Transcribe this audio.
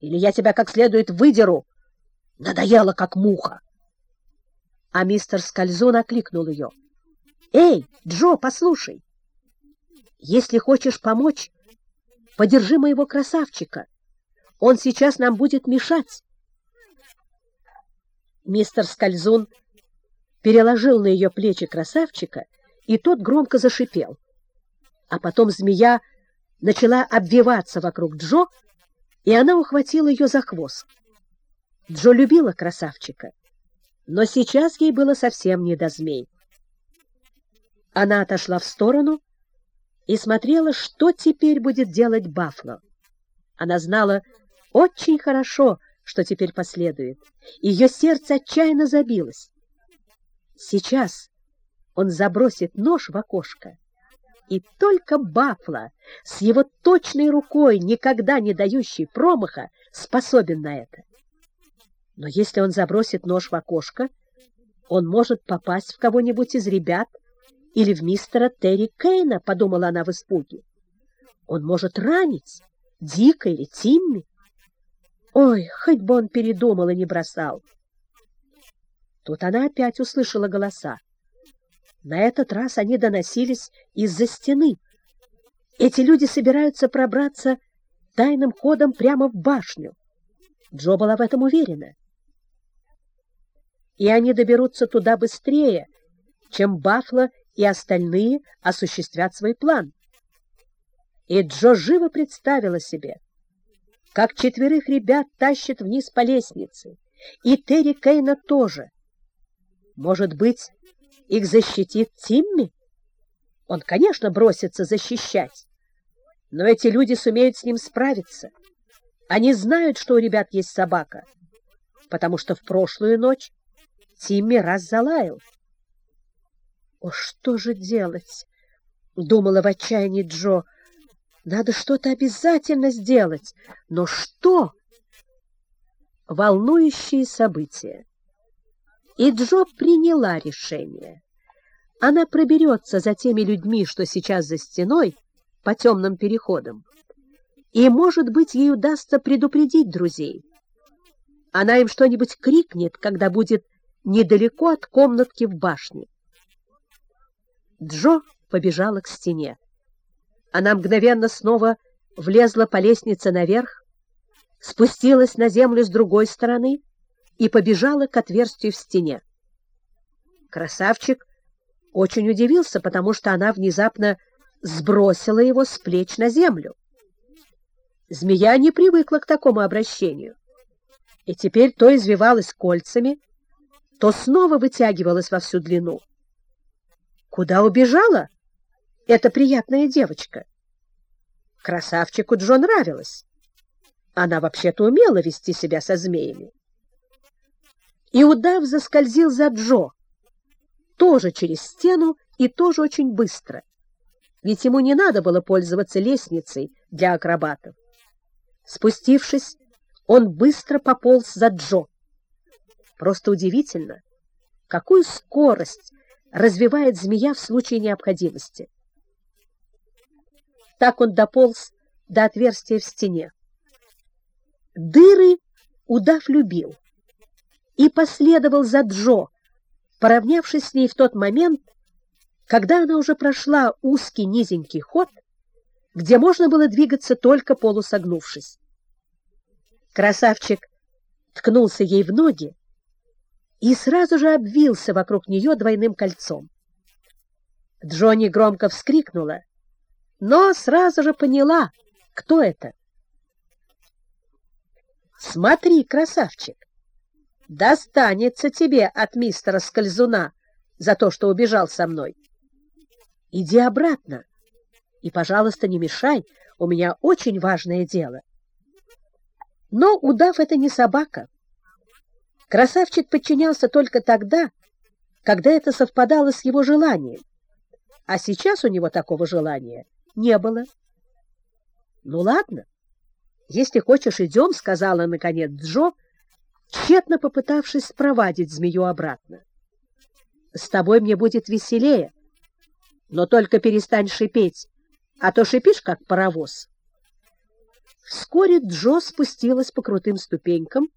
или я тебя как следует выдеру. Надоело, как муха. А мистер Скользун окликнул ее. «Эй, Джо, послушай! Если хочешь помочь, подержи моего красавчика. Он сейчас нам будет мешать». Мистер Скользун переложил на ее плечи красавчика, и тот громко зашипел. А потом змея начала обвиваться вокруг Джо, и она ухватила ее за хвост. Джо любила красавчика, но сейчас ей было совсем не до змей. Она отошла в сторону и смотрела, что теперь будет делать Бафло. Она знала очень хорошо, что теперь последует. Ее сердце отчаянно забилось. Сейчас он забросит нож в окошко, и только Бафло с его точной рукой, никогда не дающей промаха, способен на это. Но если он забросит нож в окошко, он может попасть в кого-нибудь из ребят или в мистера Терри Кейна, подумала она в испуге. Он может ранить Дика или Тимми. Ой, хоть бы он передумал и не бросал. Тут она опять услышала голоса. На этот раз они доносились из-за стены. Эти люди собираются пробраться тайным ходом прямо в башню. Джо была в этом уверена и они доберутся туда быстрее, чем Бафло и остальные осуществят свой план. И Джо живо представила себе, как четверых ребят тащат вниз по лестнице, и Терри Кейна тоже. Может быть, их защитит Тимми? Он, конечно, бросится защищать, но эти люди сумеют с ним справиться. Они знают, что у ребят есть собака, потому что в прошлую ночь Тимми раз залаял. «О, что же делать?» — думала в отчаянии Джо. «Надо что-то обязательно сделать. Но что?» Волнующие события. И Джо приняла решение. Она проберется за теми людьми, что сейчас за стеной, по темным переходам. И, может быть, ей удастся предупредить друзей. Она им что-нибудь крикнет, когда будет недалеко от комнатки в башне. Джо побежала к стене. Она мгновенно снова влезла по лестнице наверх, спустилась на землю с другой стороны и побежала к отверстию в стене. Красавчик очень удивился, потому что она внезапно сбросила его с плеч на землю. Змея не привыкла к такому обращению, и теперь то извивалась кольцами, то снова вытягивалась во всю длину. Куда убежала эта приятная девочка? Красавчику Джо нравилась. Она вообще-то умела вести себя со змеями. И удав заскользил за Джо, тоже через стену и тоже очень быстро, ведь ему не надо было пользоваться лестницей для акробатов. Спустившись, он быстро пополз за Джо. Просто удивительно, какую скорость развивает змея в случае необходимости. Так он дополз до отверстия в стене. Дыры удав любил и последовал за Джо, поравнявшись с ней в тот момент, когда она уже прошла узкий низенький ход, где можно было двигаться только полусогнувшись. Красавчик ткнулся ей в ноги, и сразу же обвился вокруг нее двойным кольцом. Джонни громко вскрикнула, но сразу же поняла, кто это. «Смотри, красавчик, достанется тебе от мистера Скользуна за то, что убежал со мной. Иди обратно и, пожалуйста, не мешай, у меня очень важное дело». Но удав — это не собака. Красавчик подчинялся только тогда, когда это совпадало с его желанием, а сейчас у него такого желания не было. «Ну ладно, если хочешь, идем», — сказала, наконец, Джо, тщетно попытавшись спровадить змею обратно. «С тобой мне будет веселее, но только перестань шипеть, а то шипишь, как паровоз». Вскоре Джо спустилась по крутым ступенькам,